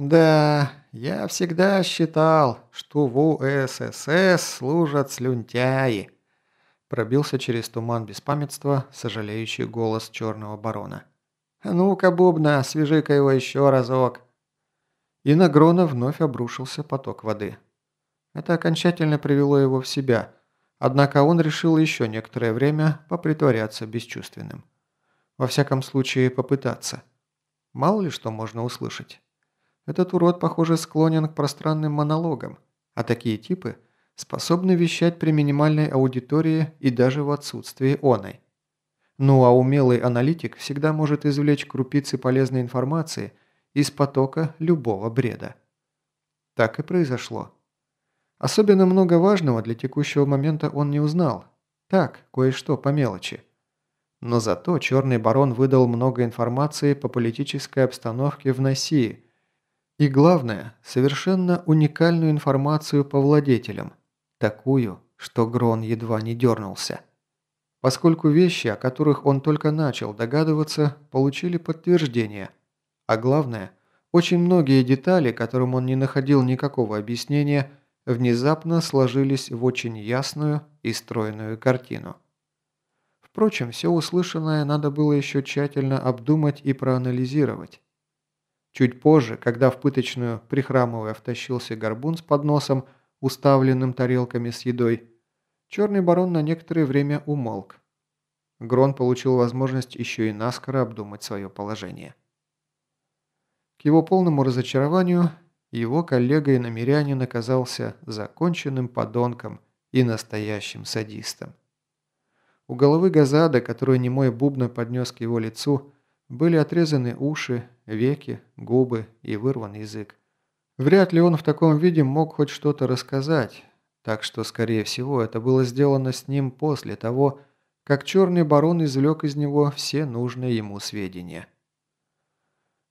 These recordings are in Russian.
Да, я всегда считал, что в УССС служат слюнтяи. Пробился через туман беспамятства сожалеющий голос черного барона. «Ну-ка, Бубна, свяжи-ка его еще разок!» И на Грона вновь обрушился поток воды. Это окончательно привело его в себя, однако он решил еще некоторое время попритворяться бесчувственным. Во всяком случае, попытаться. Мало ли что можно услышать. Этот урод, похоже, склонен к пространным монологам, а такие типы способны вещать при минимальной аудитории и даже в отсутствии оной. Ну а умелый аналитик всегда может извлечь крупицы полезной информации из потока любого бреда. Так и произошло. Особенно много важного для текущего момента он не узнал. Так, кое-что по мелочи. Но зато Черный Барон выдал много информации по политической обстановке в Носии. И главное, совершенно уникальную информацию по владетелям. Такую, что Грон едва не дернулся поскольку вещи, о которых он только начал догадываться, получили подтверждение, а главное, очень многие детали, которым он не находил никакого объяснения, внезапно сложились в очень ясную и стройную картину. Впрочем, все услышанное надо было еще тщательно обдумать и проанализировать. Чуть позже, когда в пыточную, прихрамывая, втащился горбун с подносом, уставленным тарелками с едой, Черный барон на некоторое время умолк. Грон получил возможность еще и наскоро обдумать свое положение. К его полному разочарованию, его коллега и намерянин оказался законченным подонком и настоящим садистом. У головы Газада, которую немой бубна поднес к его лицу, были отрезаны уши, веки, губы и вырван язык. Вряд ли он в таком виде мог хоть что-то рассказать, так что, скорее всего, это было сделано с ним после того, как черный барон извлек из него все нужные ему сведения.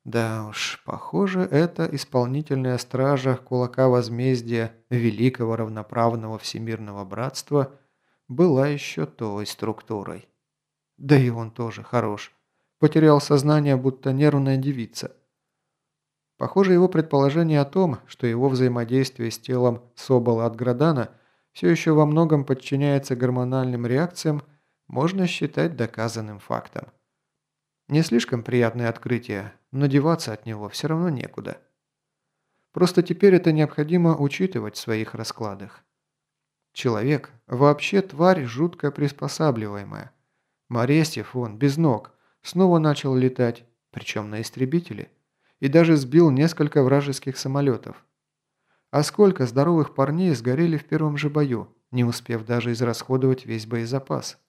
Да уж, похоже, это исполнительная стража кулака возмездия Великого Равноправного Всемирного Братства была еще той структурой. Да и он тоже хорош. Потерял сознание, будто нервная девица. Похоже, его предположение о том, что его взаимодействие с телом Собола от Градана все еще во многом подчиняется гормональным реакциям, можно считать доказанным фактом. Не слишком приятное открытие, но деваться от него все равно некуда. Просто теперь это необходимо учитывать в своих раскладах. Человек вообще тварь жутко приспосабливаемая. Моресьев, он, без ног, снова начал летать, причем на истребителе – и даже сбил несколько вражеских самолетов. А сколько здоровых парней сгорели в первом же бою, не успев даже израсходовать весь боезапас.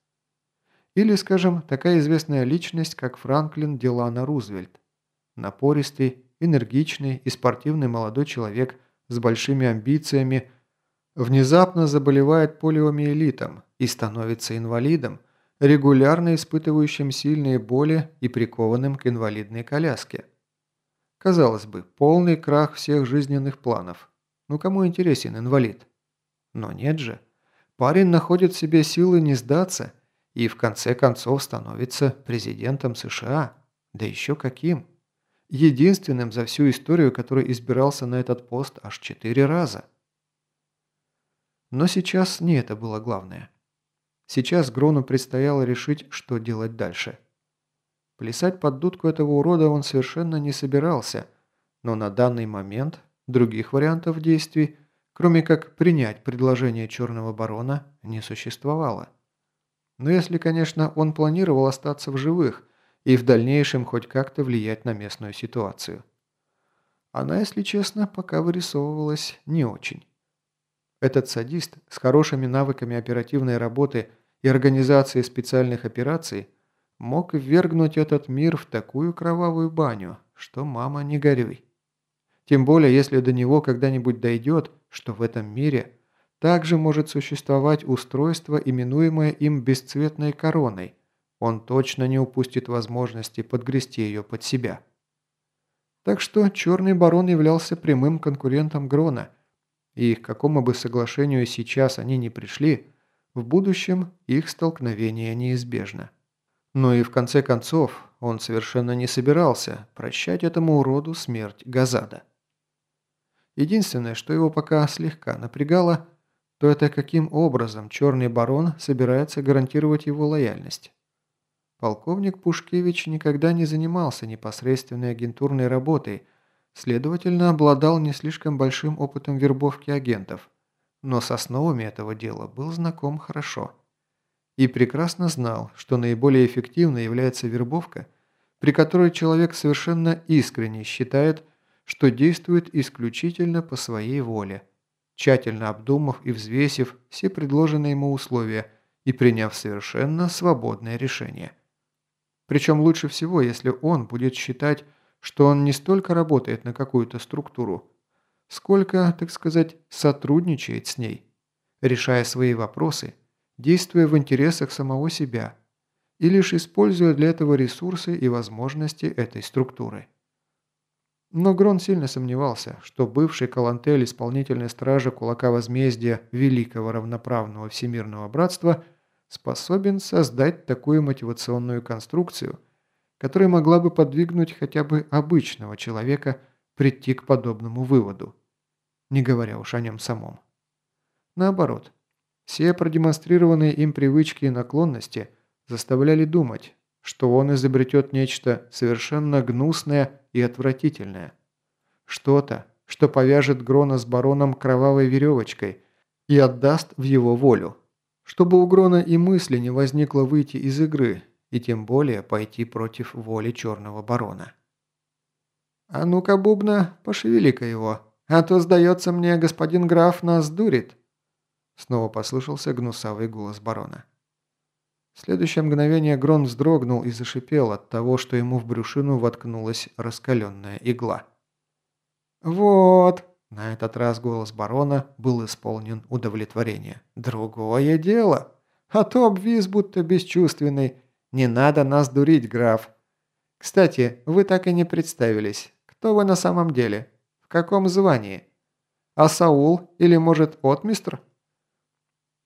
Или, скажем, такая известная личность, как Франклин Делана Рузвельт. Напористый, энергичный и спортивный молодой человек с большими амбициями внезапно заболевает полиомиелитом и становится инвалидом, регулярно испытывающим сильные боли и прикованным к инвалидной коляске. Казалось бы, полный крах всех жизненных планов. Ну кому интересен инвалид? Но нет же. Парень находит в себе силы не сдаться и в конце концов становится президентом США. Да еще каким. Единственным за всю историю, который избирался на этот пост аж четыре раза. Но сейчас не это было главное. Сейчас Грону предстояло решить, что делать дальше – Плясать под дудку этого урода он совершенно не собирался, но на данный момент других вариантов действий, кроме как принять предложение Черного Барона, не существовало. Но если, конечно, он планировал остаться в живых и в дальнейшем хоть как-то влиять на местную ситуацию. Она, если честно, пока вырисовывалась не очень. Этот садист с хорошими навыками оперативной работы и организации специальных операций – мог ввергнуть этот мир в такую кровавую баню, что мама не горюй. Тем более, если до него когда-нибудь дойдет, что в этом мире также может существовать устройство, именуемое им бесцветной короной, он точно не упустит возможности подгрести ее под себя. Так что Черный Барон являлся прямым конкурентом Грона, и к какому бы соглашению сейчас они ни пришли, в будущем их столкновение неизбежно. Но и в конце концов он совершенно не собирался прощать этому уроду смерть Газада. Единственное, что его пока слегка напрягало, то это каким образом Черный Барон собирается гарантировать его лояльность. Полковник Пушкевич никогда не занимался непосредственной агентурной работой, следовательно, обладал не слишком большим опытом вербовки агентов, но с основами этого дела был знаком хорошо. И прекрасно знал, что наиболее эффективной является вербовка, при которой человек совершенно искренне считает, что действует исключительно по своей воле, тщательно обдумав и взвесив все предложенные ему условия и приняв совершенно свободное решение. Причем лучше всего, если он будет считать, что он не столько работает на какую-то структуру, сколько, так сказать, сотрудничает с ней, решая свои вопросы, действуя в интересах самого себя и лишь используя для этого ресурсы и возможности этой структуры. Но Грон сильно сомневался, что бывший Калантель исполнительной стражи кулака возмездия Великого Равноправного Всемирного Братства способен создать такую мотивационную конструкцию, которая могла бы подвигнуть хотя бы обычного человека прийти к подобному выводу, не говоря уж о нем самом. Наоборот, все продемонстрированные им привычки и наклонности заставляли думать, что он изобретет нечто совершенно гнусное и отвратительное. Что-то, что повяжет Грона с бароном кровавой веревочкой и отдаст в его волю. Чтобы у Грона и мысли не возникло выйти из игры, и тем более пойти против воли Черного Барона. «А ну-ка, Бубна, пошевели-ка его, а то, сдается мне, господин граф нас дурит!» Снова послышался гнусавый голос барона. В следующее мгновение Грон вздрогнул и зашипел от того, что ему в брюшину воткнулась раскаленная игла. «Вот!» – на этот раз голос барона был исполнен удовлетворения. «Другое дело! А то обвис будто бесчувственный. Не надо нас дурить, граф. Кстати, вы так и не представились. Кто вы на самом деле? Каком звании? А Саул или, может, отмистр?»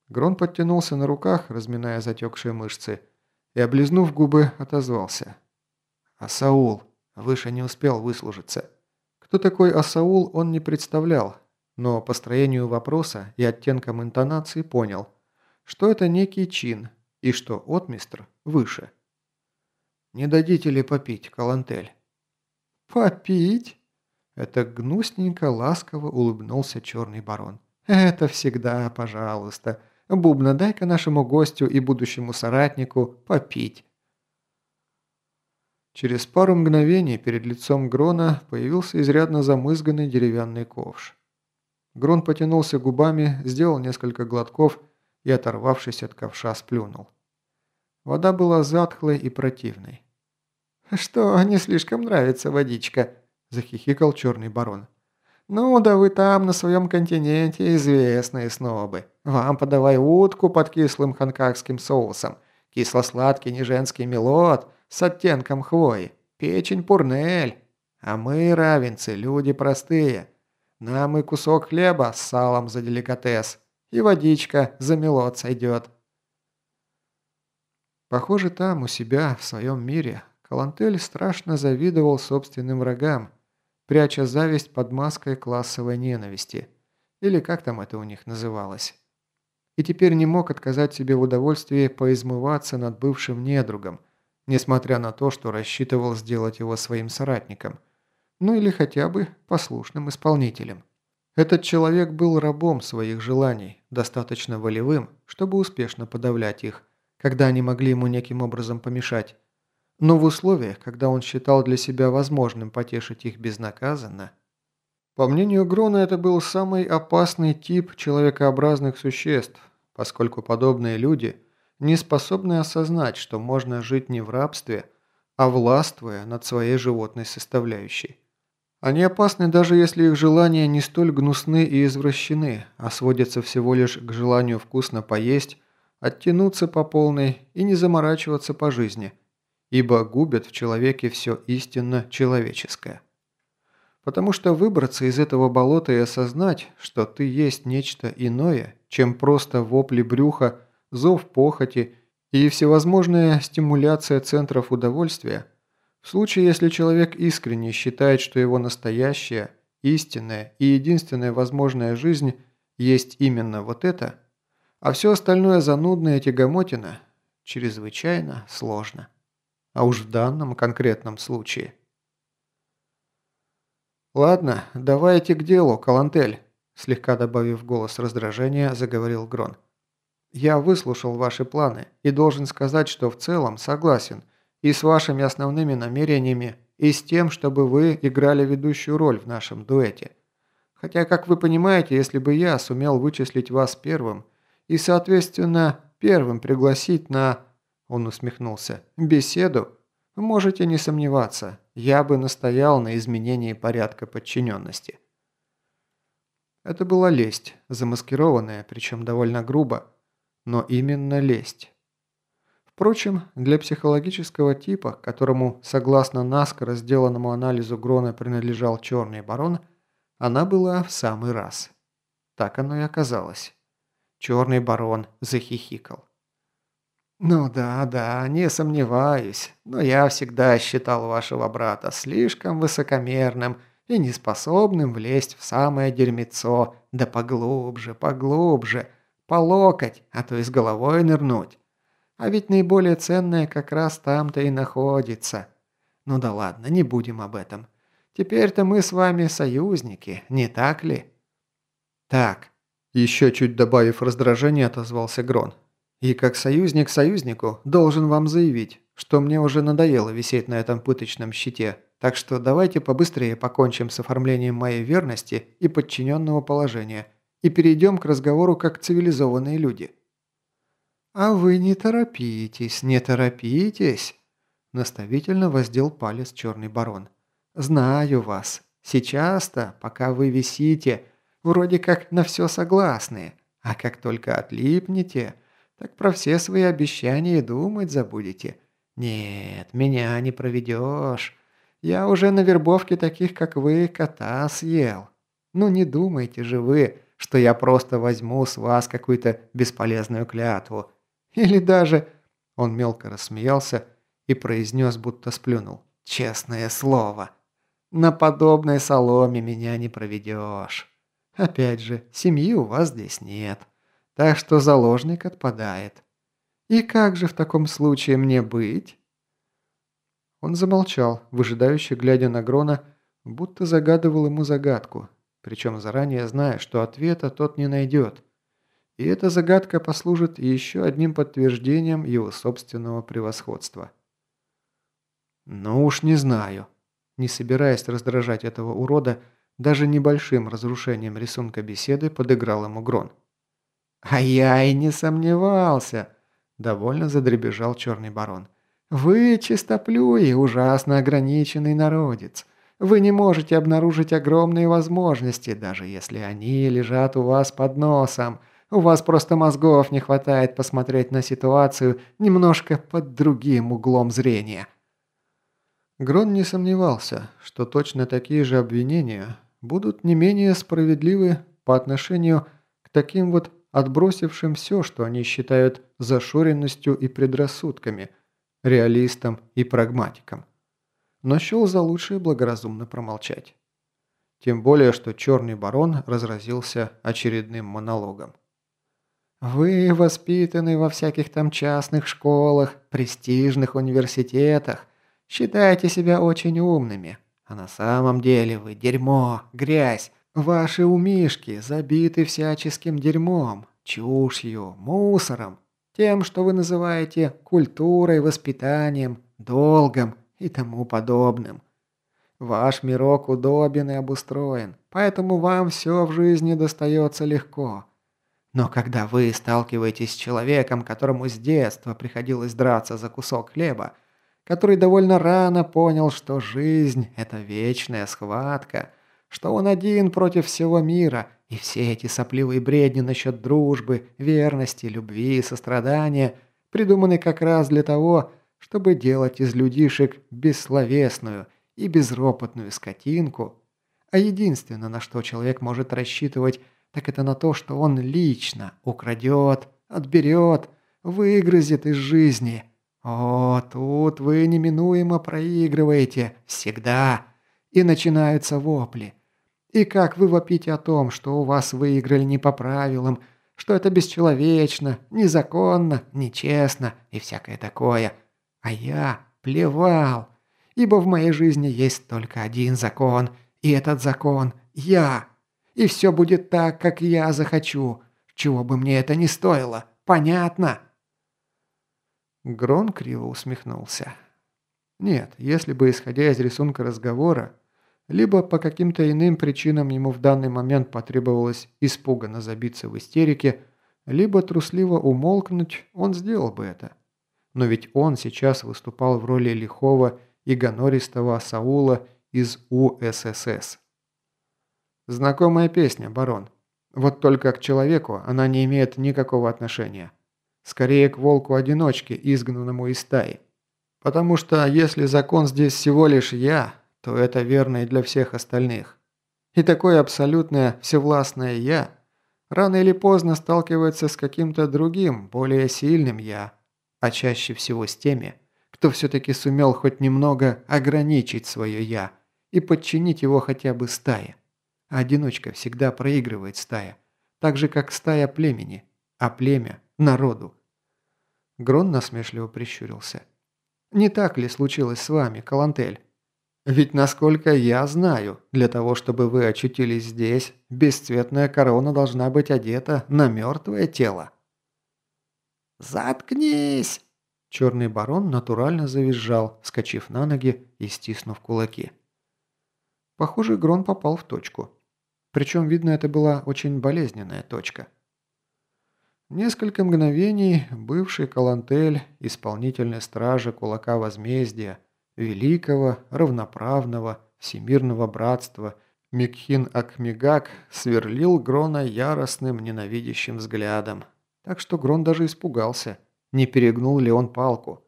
Грон подтянулся на руках, разминая затекшие мышцы, и, облизнув губы, отозвался. «Асаул!» Выше не успел выслужиться. Кто такой Асаул, он не представлял, но по строению вопроса и оттенкам интонации понял, что это некий чин и что отмистр выше. «Не дадите ли попить, Калантель?» «Попить?» Это гнусненько ласково улыбнулся черный барон. «Это всегда, пожалуйста. Бубна, дай-ка нашему гостю и будущему соратнику попить». Через пару мгновений перед лицом Грона появился изрядно замызганный деревянный ковш. Грон потянулся губами, сделал несколько глотков и, оторвавшись от ковша, сплюнул. Вода была затхлой и противной. «Что, не слишком нравится водичка?» – захихикал черный барон. «Ну да вы там, на своем континенте, известные снобы. Вам подавай утку под кислым ханкакским соусом, кисло-сладкий неженский мелот с оттенком хвои, печень пурнель. А мы, равенцы, люди простые. Нам и кусок хлеба с салом за деликатес, и водичка за мелот сойдет». Похоже, там, у себя, в своем мире, Калантель страшно завидовал собственным врагам, пряча зависть под маской классовой ненависти, или как там это у них называлось. И теперь не мог отказать себе в удовольствии поизмываться над бывшим недругом, несмотря на то, что рассчитывал сделать его своим соратником, ну или хотя бы послушным исполнителем. Этот человек был рабом своих желаний, достаточно волевым, чтобы успешно подавлять их, когда они могли ему неким образом помешать, но в условиях, когда он считал для себя возможным потешить их безнаказанно. По мнению Грона, это был самый опасный тип человекообразных существ, поскольку подобные люди не способны осознать, что можно жить не в рабстве, а властвуя над своей животной составляющей. Они опасны даже если их желания не столь гнусны и извращены, а сводятся всего лишь к желанию вкусно поесть, оттянуться по полной и не заморачиваться по жизни – ибо губят в человеке все истинно человеческое. Потому что выбраться из этого болота и осознать, что ты есть нечто иное, чем просто вопли брюха, зов похоти и всевозможная стимуляция центров удовольствия, в случае, если человек искренне считает, что его настоящая, истинная и единственная возможная жизнь есть именно вот это, а все остальное занудное тягомотина чрезвычайно сложно. А уж в данном конкретном случае. «Ладно, давайте к делу, Калантель», слегка добавив голос раздражения, заговорил Грон. «Я выслушал ваши планы и должен сказать, что в целом согласен и с вашими основными намерениями, и с тем, чтобы вы играли ведущую роль в нашем дуэте. Хотя, как вы понимаете, если бы я сумел вычислить вас первым и, соответственно, первым пригласить на...» Он усмехнулся. «Беседу? Можете не сомневаться, я бы настоял на изменении порядка подчиненности». Это была лесть, замаскированная, причем довольно грубо, но именно лесть. Впрочем, для психологического типа, которому, согласно наскоро сделанному анализу Грона принадлежал черный барон, она была в самый раз. Так оно и оказалось. Черный барон захихикал. «Ну да, да, не сомневаюсь, но я всегда считал вашего брата слишком высокомерным и неспособным влезть в самое дерьмецо, да поглубже, поглубже, по локоть, а то и с головой нырнуть. А ведь наиболее ценное как раз там-то и находится. Ну да ладно, не будем об этом. Теперь-то мы с вами союзники, не так ли? Так, еще чуть добавив раздражение, отозвался Грон. И как союзник союзнику должен вам заявить, что мне уже надоело висеть на этом пыточном щите, так что давайте побыстрее покончим с оформлением моей верности и подчиненного положения и перейдем к разговору как цивилизованные люди. «А вы не торопитесь, не торопитесь!» Наставительно воздел палец черный барон. «Знаю вас. Сейчас-то, пока вы висите, вроде как на все согласны. А как только отлипнете, так про все свои обещания думать забудете. Нет, меня не проведешь. Я уже на вербовке таких, как вы, кота съел. Ну не думайте же вы, что я просто возьму с вас какую-то бесполезную клятву. Или даже...» Он мелко рассмеялся и произнес, будто сплюнул. «Честное слово. На подобной соломе меня не проведешь. Опять же, семьи у вас здесь нет. Так что заложник отпадает. И как же в таком случае мне быть?» Он замолчал, выжидающе глядя на Грона, будто загадывал ему загадку, причем заранее зная, что ответа тот не найдет. И эта загадка послужит еще одним подтверждением его собственного превосходства. «Ну уж не знаю», не собираясь раздражать этого урода, даже небольшим разрушением рисунка беседы подыграл ему Грон. «А я и не сомневался», – довольно задребежал черный барон. «Вы чистоплюй ужасно ограниченный народец. Вы не можете обнаружить огромные возможности, даже если они лежат у вас под носом. У вас просто мозгов не хватает посмотреть на ситуацию немножко под другим углом зрения». Грон не сомневался, что точно такие же обвинения будут не менее справедливы по отношению к таким вот отбросившим все, что они считают зашоренностью и предрассудками, реалистам и прагматикам. Но счел за лучшее благоразумно промолчать. Тем более, что черный барон разразился очередным монологом. Вы воспитаны во всяких там частных школах, престижных университетах, считаете себя очень умными, а на самом деле вы дерьмо, грязь. Ваши умишки забиты всяческим дерьмом, чушью, мусором, тем, что вы называете культурой, воспитанием, долгом и тому подобным. Ваш мирок удобен и обустроен, поэтому вам все в жизни достается легко. Но когда вы сталкиваетесь с человеком, которому с детства приходилось драться за кусок хлеба, который довольно рано понял, что жизнь – это вечная схватка, что он один против всего мира, и все эти сопливые бредни насчет дружбы, верности, любви и сострадания придуманы как раз для того, чтобы делать из людишек бессловесную и безропотную скотинку, а единственное, на что человек может рассчитывать – так это на то, что он лично украдет, отберет, выгрызет из жизни. О, тут вы неминуемо проигрываете, всегда. И начинаются вопли. И как вы вопите о том, что у вас выиграли не по правилам, что это бесчеловечно, незаконно, нечестно и всякое такое. А я плевал, ибо в моей жизни есть только один закон, и этот закон – я. И все будет так, как я захочу, чего бы мне это ни стоило. Понятно?» Грон криво усмехнулся. Нет, если бы, исходя из рисунка разговора, либо по каким-то иным причинам ему в данный момент потребовалось испуганно забиться в истерике, либо трусливо умолкнуть, он сделал бы это. Но ведь он сейчас выступал в роли лихого и гонористого Саула из УССС. Знакомая песня, барон. Вот только к человеку она не имеет никакого отношения. Скорее к волку-одиночке, изгнанному из стаи. Потому что если закон здесь всего лишь я, то это верно и для всех остальных. И такое абсолютное всевластное «я» рано или поздно сталкивается с каким-то другим, более сильным «я», а чаще всего с теми, кто все-таки сумел хоть немного ограничить свое «я» и подчинить его хотя бы стае. Одиночка всегда проигрывает стая, так же как стая племени, а племя – народу. Грон насмешливо прищурился. «Не так ли случилось с вами, Калантель?» Ведь, насколько я знаю, для того, чтобы вы очутились здесь, бесцветная корона должна быть одета на мертвое тело. «Заткнись!» Черный барон натурально завизжал, вскочив на ноги и стиснув кулаки. Похоже, Грон попал в точку. Причем, видно, это была очень болезненная точка. Несколько мгновений бывший Калантель, исполнительный стражи кулака возмездия, великого, равноправного, всемирного братства, Микхин Акмигак сверлил Грона яростным, ненавидящим взглядом. Так что Грон даже испугался, не перегнул ли он палку.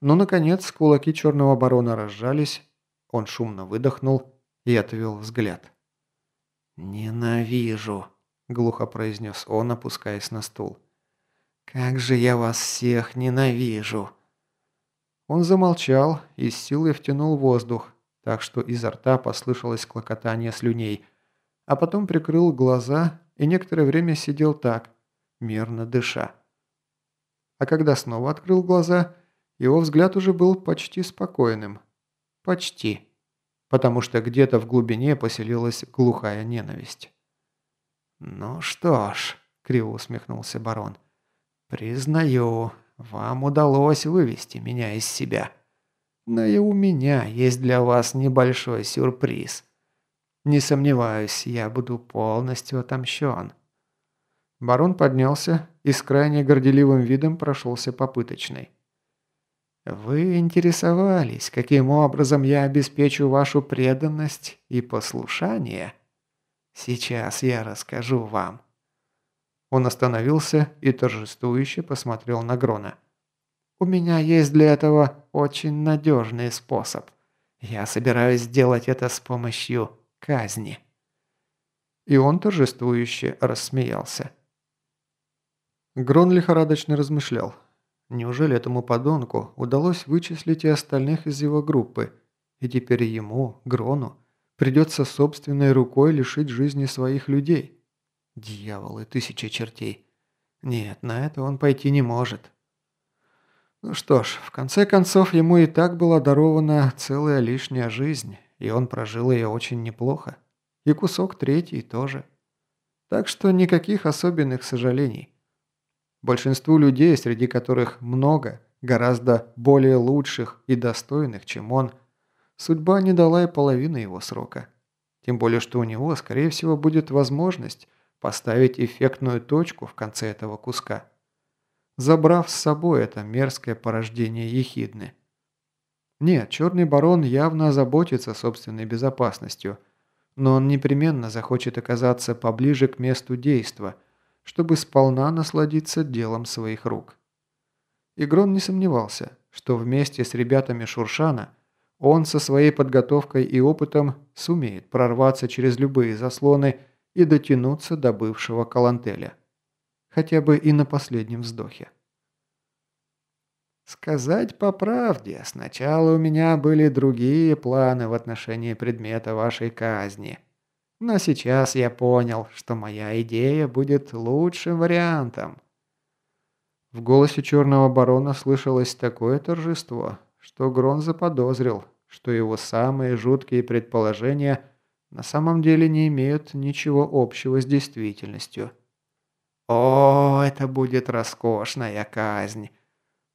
Но, наконец, кулаки черного барона разжались, он шумно выдохнул и отвел взгляд. «Ненавижу», – глухо произнес он, опускаясь на стул. «Как же я вас всех ненавижу!» Он замолчал и с силой втянул воздух, так что изо рта послышалось клокотание слюней, а потом прикрыл глаза и некоторое время сидел так, мерно дыша. А когда снова открыл глаза, его взгляд уже был почти спокойным. Почти. Потому что где-то в глубине поселилась глухая ненависть. «Ну что ж», — криво усмехнулся барон, — «признаю, вам удалось вывести меня из себя. Но и у меня есть для вас небольшой сюрприз. Не сомневаюсь, я буду полностью отомщен». Барон поднялся и с крайне горделивым видом прошелся попыточной. «Вы интересовались, каким образом я обеспечу вашу преданность и послушание? Сейчас я расскажу вам». Он остановился и торжествующе посмотрел на Грона. «У меня есть для этого очень надежный способ. Я собираюсь сделать это с помощью казни». И он торжествующе рассмеялся. Грон лихорадочно размышлял. Неужели этому подонку удалось вычислить и остальных из его группы, и теперь ему, Грону, придется собственной рукой лишить жизни своих людей? Дьяволы, тысяча чертей. Нет, на это он пойти не может. Ну что ж, в конце концов, ему и так была дарована целая лишняя жизнь, и он прожил ее очень неплохо. И кусок третий тоже. Так что никаких особенных сожалений. Большинству людей, среди которых много, гораздо более лучших и достойных, чем он, судьба не дала и половины его срока. Тем более, что у него, скорее всего, будет возможность поставить эффектную точку в конце этого куска, забрав с собой это мерзкое порождение ехидны. Нет, Черный Барон явно заботится собственной безопасностью, но он непременно захочет оказаться поближе к месту действа, чтобы сполна насладиться делом своих рук. Игрон не сомневался, что вместе с ребятами Шуршана он со своей подготовкой и опытом сумеет прорваться через любые заслоны и дотянуться до бывшего Калантеля. Хотя бы и на последнем вздохе. Сказать по правде, сначала у меня были другие планы в отношении предмета вашей казни. Но сейчас я понял, что моя идея будет лучшим вариантом». В голосе черного барона слышалось такое торжество, что Грон заподозрил, что его самые жуткие предположения на самом деле не имеют ничего общего с действительностью. «О, это будет роскошная казнь!»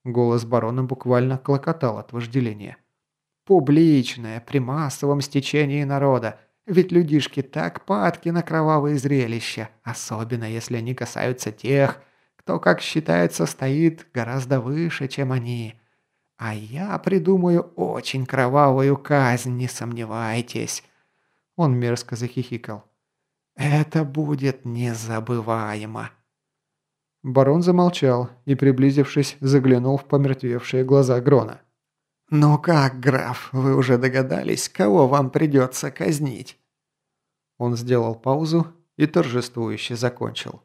Голос барона буквально клокотал от вожделения. «Публичная, при массовом стечении народа, ведь людишки так падки на кровавые зрелища, особенно если они касаются тех, кто, как считается, стоит гораздо выше, чем они. А я придумаю очень кровавую казнь, не сомневайтесь». Он мерзко захихикал. «Это будет незабываемо». Барон замолчал и, приблизившись, заглянул в помертвевшие глаза Грона. «Ну как, граф, вы уже догадались, кого вам придется казнить?» Он сделал паузу и торжествующе закончил.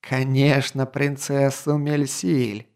«Конечно, принцессу Мельсиль!»